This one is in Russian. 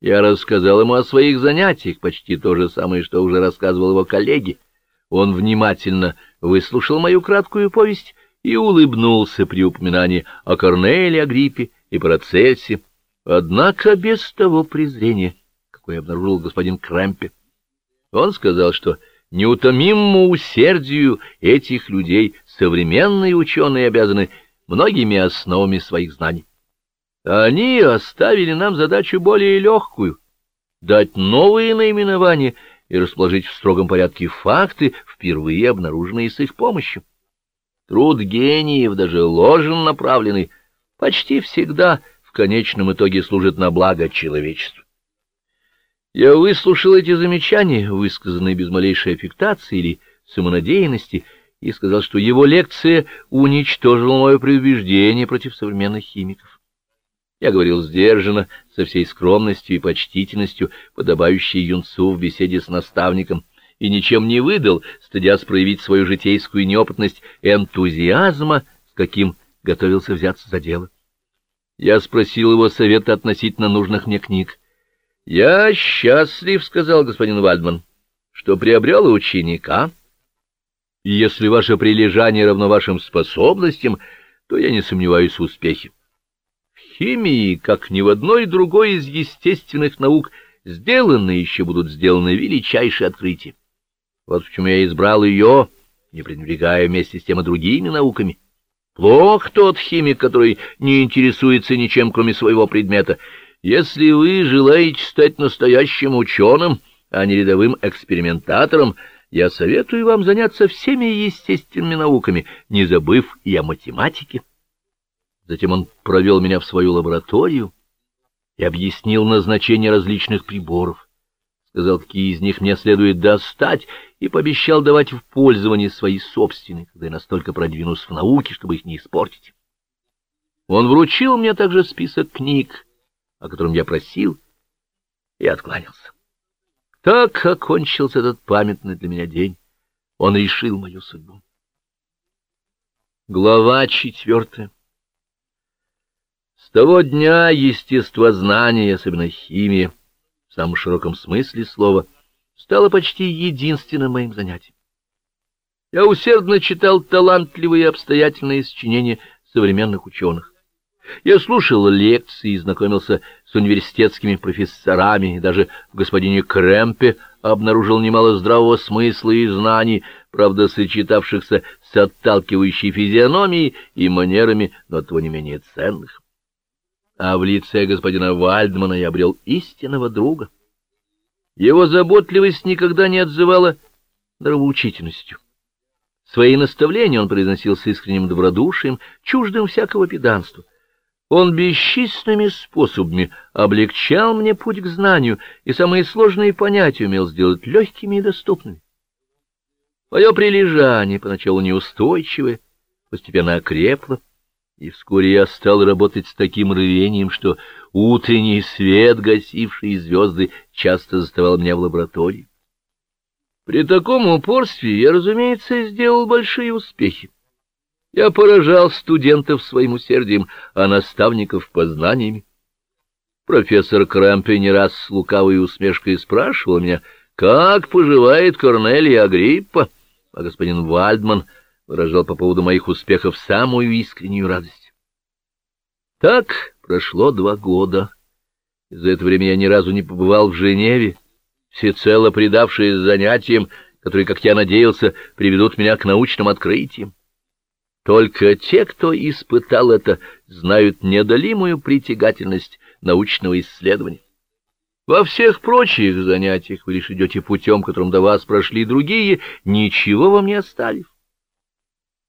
Я рассказал ему о своих занятиях, почти то же самое, что уже рассказывал его коллеге. Он внимательно выслушал мою краткую повесть и улыбнулся при упоминании о Корнеле, Агриппе и Парацельсе, однако без того презрения, какое обнаружил господин Крэмпе. Он сказал, что неутомимому усердию этих людей современные ученые обязаны многими основами своих знаний. Они оставили нам задачу более легкую — дать новые наименования и расположить в строгом порядке факты, впервые обнаруженные с их помощью. Труд гениев, даже ложен направленный, почти всегда в конечном итоге служит на благо человечеству. Я выслушал эти замечания, высказанные без малейшей аффектации или самонадеянности, и сказал, что его лекция уничтожила мое предубеждение против современных химиков. Я говорил сдержанно, со всей скромностью и почтительностью, подобающей юнцу в беседе с наставником, и ничем не выдал, стыдясь проявить свою житейскую неопытность энтузиазма, с каким готовился взяться за дело. Я спросил его совета относительно нужных мне книг. — Я счастлив, — сказал господин Вальдман, — что приобрел ученика. Если ваше прилежание равно вашим способностям, то я не сомневаюсь в успехе химии, как ни в одной другой из естественных наук, сделаны еще будут сделаны величайшие открытия. Вот почему я избрал ее, не пренебрегая вместе с тем и другими науками. Плох тот химик, который не интересуется ничем, кроме своего предмета. Если вы желаете стать настоящим ученым, а не рядовым экспериментатором, я советую вам заняться всеми естественными науками, не забыв и о математике. Затем он провел меня в свою лабораторию и объяснил назначение различных приборов. Сказал, какие из них мне следует достать, и пообещал давать в пользование свои собственные, когда я настолько продвинусь в науке, чтобы их не испортить. Он вручил мне также список книг, о котором я просил, и откланялся. Так окончился этот памятный для меня день. Он решил мою судьбу. Глава четвертая с того дня естествознание, особенно химия, в самом широком смысле слова, стало почти единственным моим занятием. Я усердно читал талантливые и обстоятельные сочинения современных ученых. Я слушал лекции и знакомился с университетскими профессорами, и даже в господине Кремпе обнаружил немало здравого смысла и знаний, правда, сочетавшихся с отталкивающей физиономией и манерами, но того не менее ценных а в лице господина Вальдмана я обрел истинного друга. Его заботливость никогда не отзывала нравоучительностью. Свои наставления он произносил с искренним добродушием, чуждым всякого педанства. Он бесчисленными способами облегчал мне путь к знанию и самые сложные понятия умел сделать легкими и доступными. Мое прилежание, поначалу неустойчивое, постепенно окрепло, и вскоре я стал работать с таким рвением, что утренний свет, гасивший звезды, часто заставал меня в лаборатории. При таком упорстве я, разумеется, сделал большие успехи. Я поражал студентов своим усердием, а наставников познаниями. Профессор Крампе не раз с лукавой усмешкой спрашивал меня, как поживает Корнелия Агриппа, а господин Вальдман — выражал по поводу моих успехов самую искреннюю радость. Так прошло два года. За это время я ни разу не побывал в Женеве, всецело предавшись занятиям, которые, как я надеялся, приведут меня к научным открытиям. Только те, кто испытал это, знают неодолимую притягательность научного исследования. Во всех прочих занятиях вы лишь идете путем, которым до вас прошли другие, ничего вам не оставив.